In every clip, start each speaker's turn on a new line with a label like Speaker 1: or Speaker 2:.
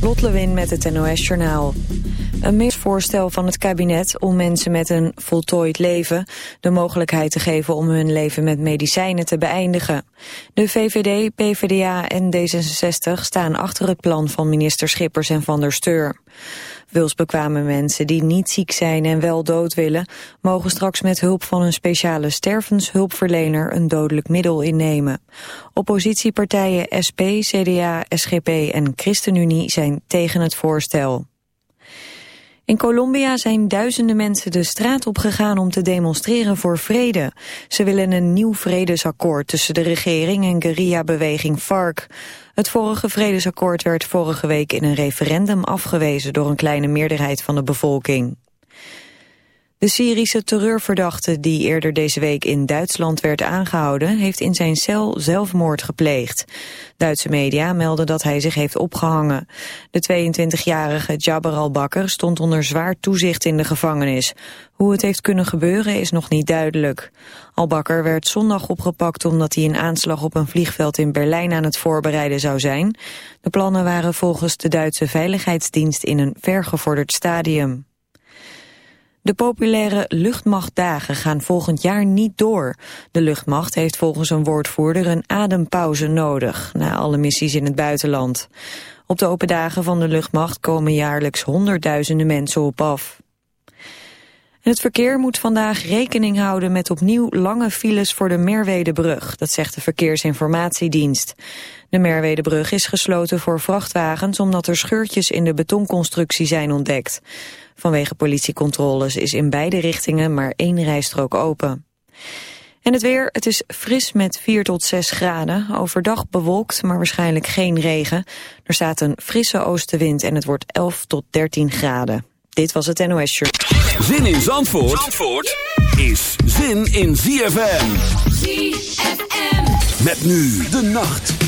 Speaker 1: Lot Lewin met het NOS Journaal. Een misvoorstel van het kabinet om mensen met een voltooid leven... de mogelijkheid te geven om hun leven met medicijnen te beëindigen. De VVD, PvdA en D66 staan achter het plan van minister Schippers en Van der Steur. Wilsbekwame mensen die niet ziek zijn en wel dood willen... mogen straks met hulp van een speciale stervenshulpverlener een dodelijk middel innemen. Oppositiepartijen SP, CDA, SGP en ChristenUnie zijn tegen het voorstel. In Colombia zijn duizenden mensen de straat op gegaan om te demonstreren voor vrede. Ze willen een nieuw vredesakkoord tussen de regering en guerrilla-beweging FARC. Het vorige vredesakkoord werd vorige week in een referendum afgewezen door een kleine meerderheid van de bevolking. De Syrische terreurverdachte die eerder deze week in Duitsland werd aangehouden... heeft in zijn cel zelfmoord gepleegd. Duitse media melden dat hij zich heeft opgehangen. De 22-jarige Jabbar al-Bakker stond onder zwaar toezicht in de gevangenis. Hoe het heeft kunnen gebeuren is nog niet duidelijk. Al-Bakker werd zondag opgepakt omdat hij een aanslag op een vliegveld in Berlijn aan het voorbereiden zou zijn. De plannen waren volgens de Duitse Veiligheidsdienst in een vergevorderd stadium. De populaire luchtmachtdagen gaan volgend jaar niet door. De luchtmacht heeft volgens een woordvoerder een adempauze nodig... na alle missies in het buitenland. Op de open dagen van de luchtmacht komen jaarlijks honderdduizenden mensen op af. Het verkeer moet vandaag rekening houden met opnieuw lange files voor de Merwedebrug, dat zegt de Verkeersinformatiedienst. De Merwedebrug is gesloten voor vrachtwagens omdat er scheurtjes in de betonconstructie zijn ontdekt. Vanwege politiecontroles is in beide richtingen maar één rijstrook open. En het weer, het is fris met 4 tot 6 graden. Overdag bewolkt, maar waarschijnlijk geen regen. Er staat een frisse oostenwind en het wordt 11 tot 13 graden. Dit was het NOS Shirt.
Speaker 2: Zin in Zandvoort, Zandvoort is zin in ZFM.
Speaker 3: ZFM.
Speaker 2: Met nu de nacht.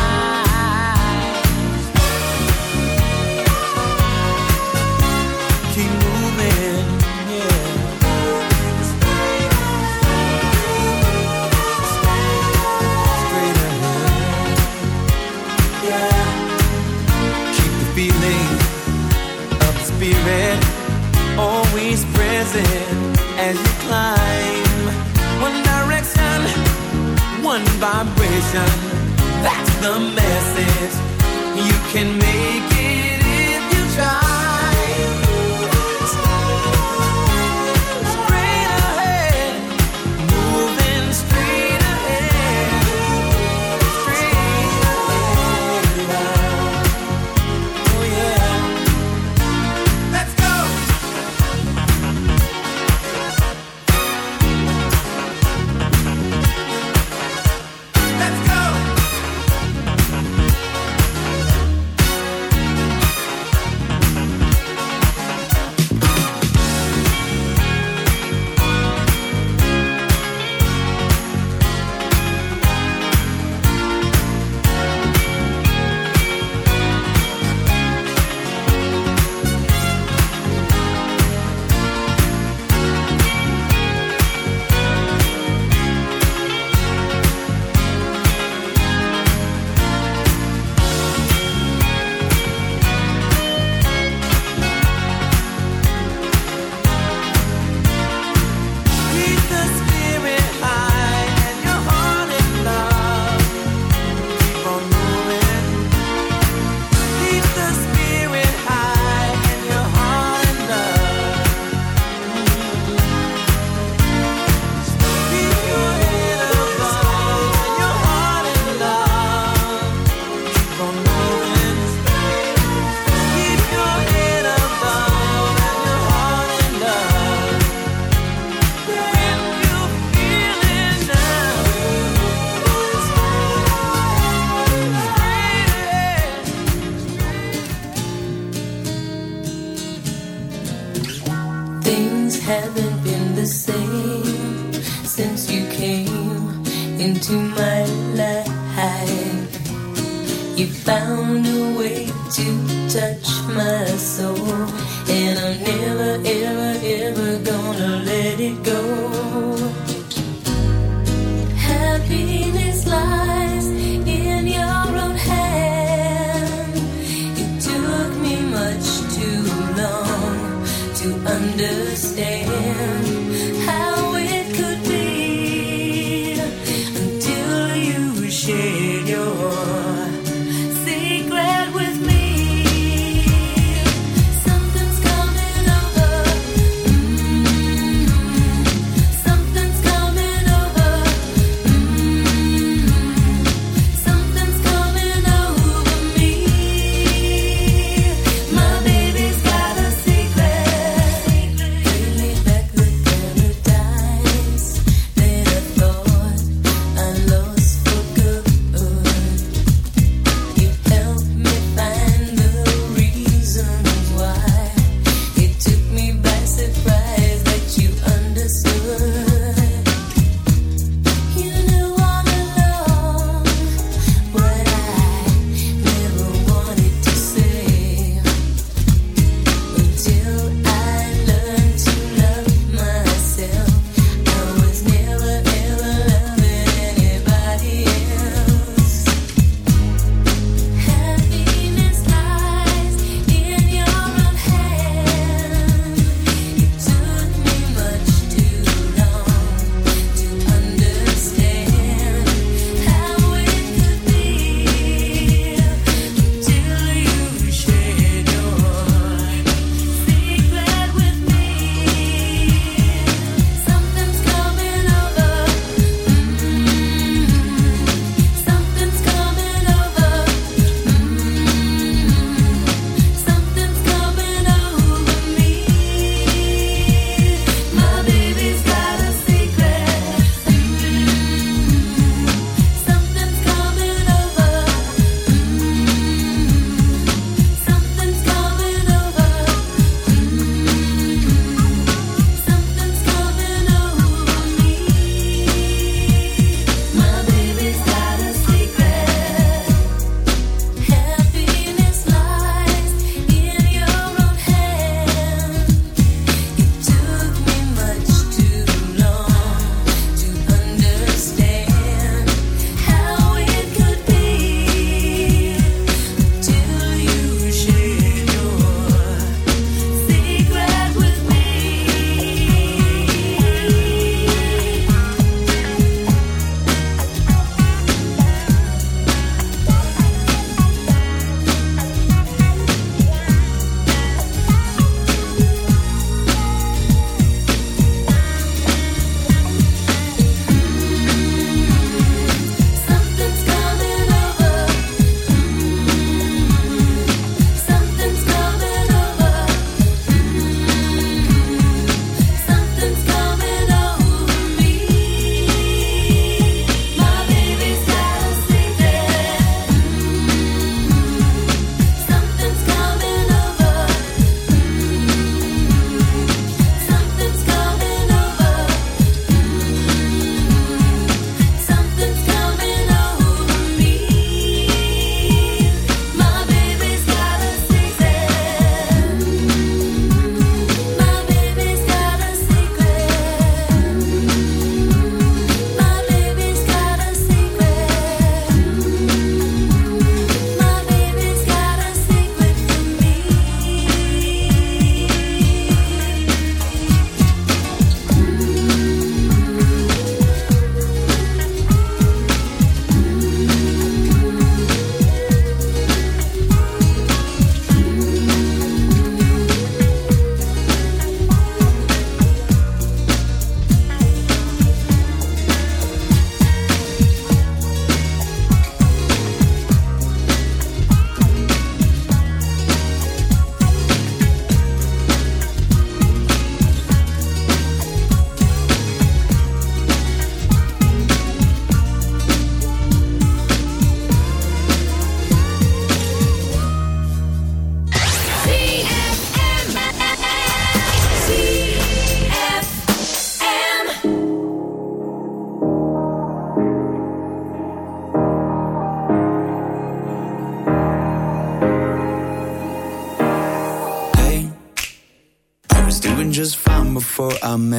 Speaker 4: One direction, one vibration. That's the message. You can make it if you try.
Speaker 3: haven't been the same since you came into my life. You found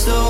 Speaker 3: so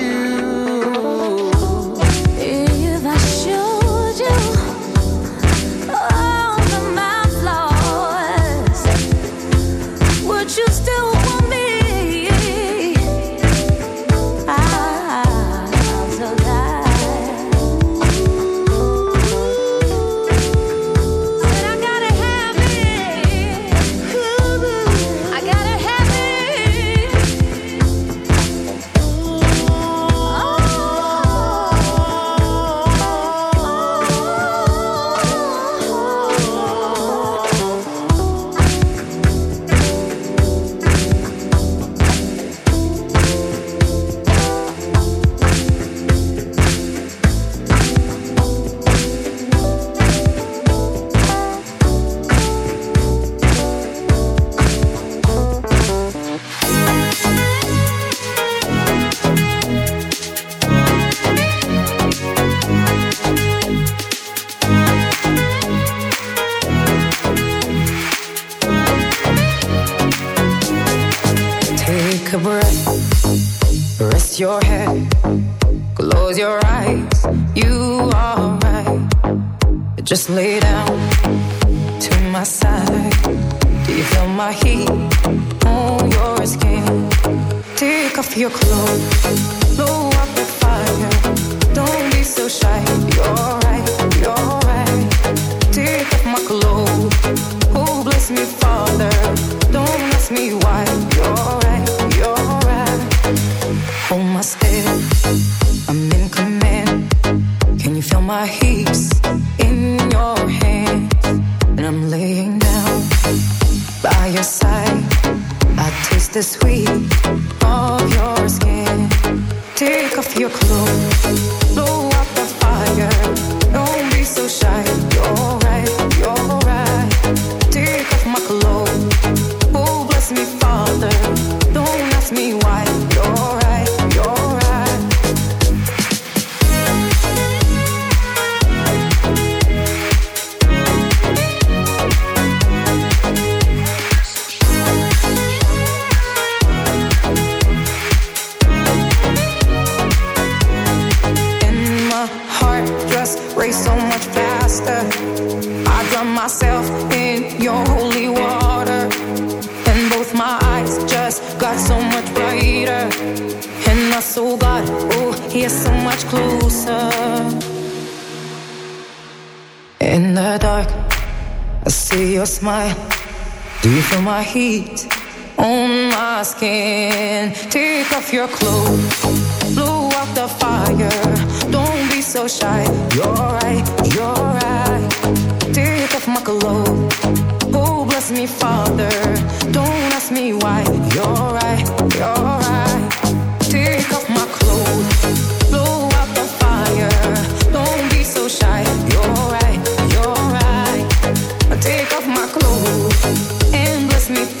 Speaker 5: later. me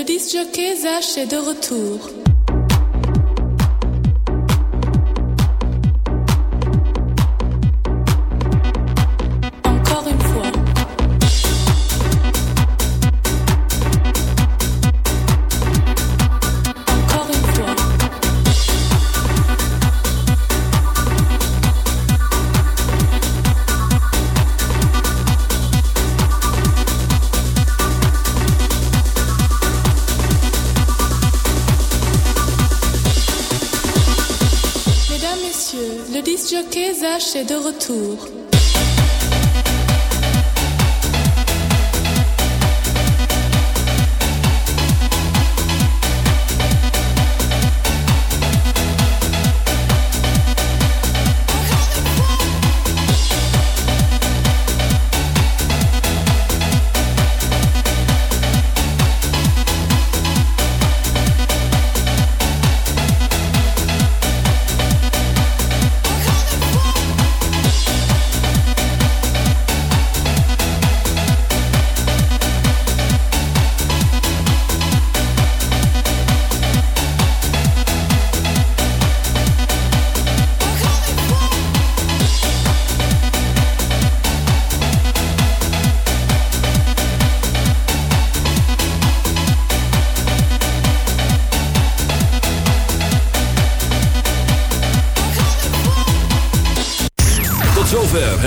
Speaker 6: le disc jockey Zach est de retour. est de retour.